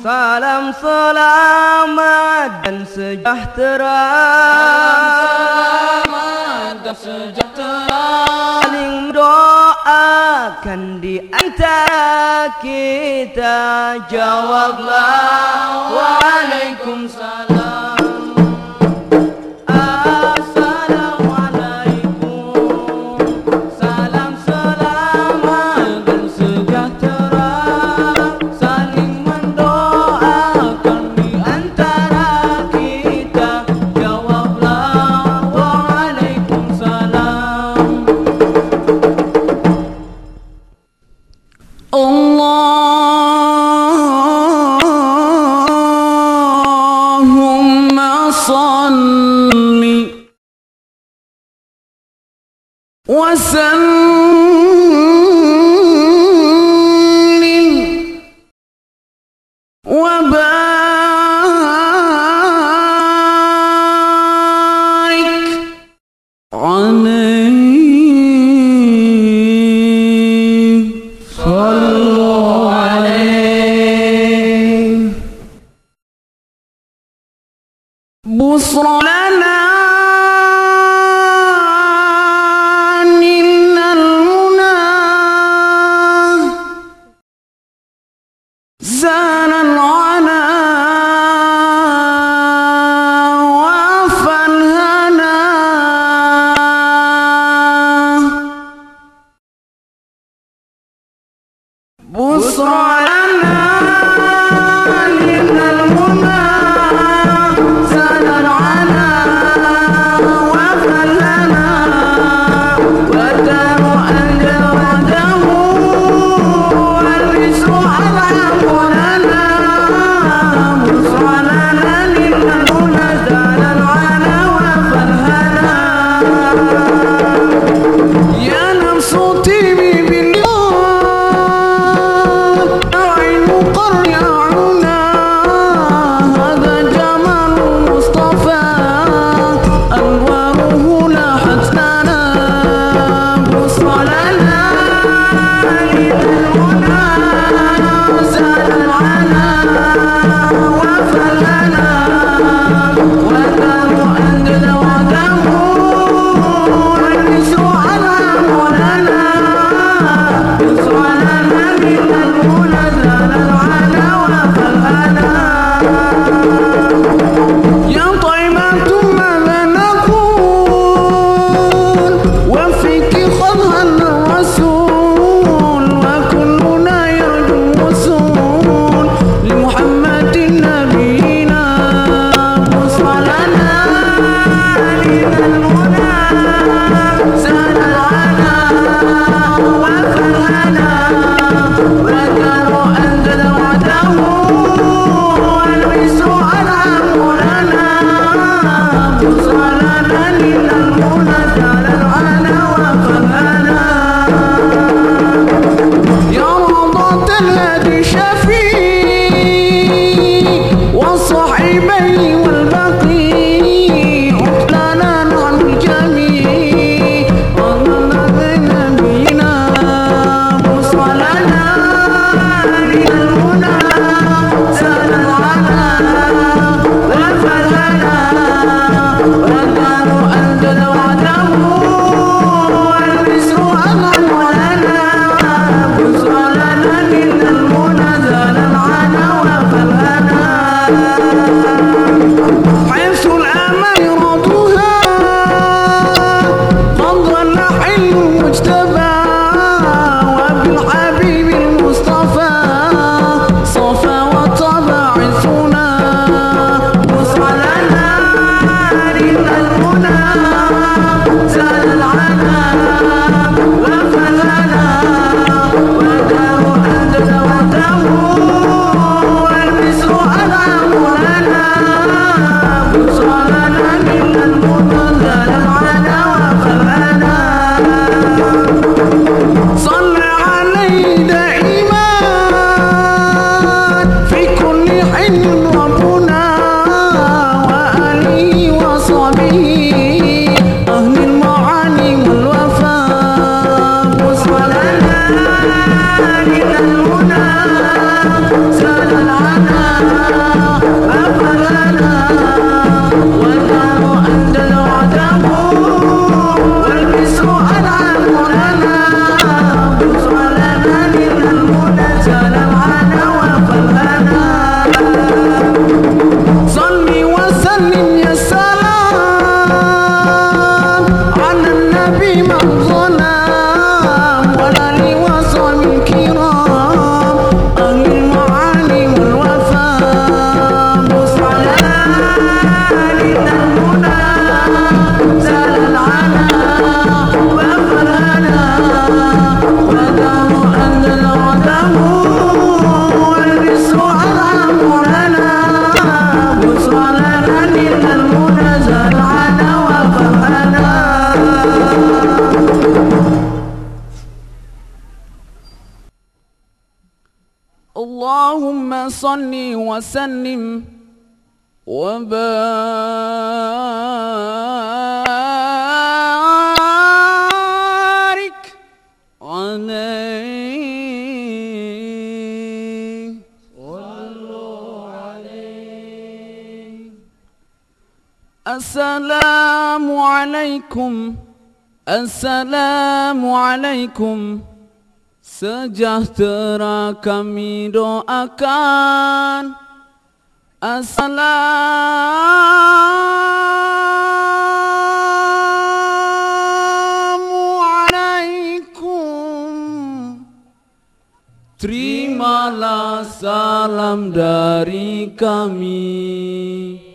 Salam selamat dan sejahtera. Selamat dan sejahtera. Saling doakan di antara kita. Jawablah. Waalaikumsalam you اللهم صل وسلم وبارك عليه. صلوا عليه السلام عليكم. السلام عليكم. Sejahtera kami doakan. Assalamualaikum. Terimalah salam dari kami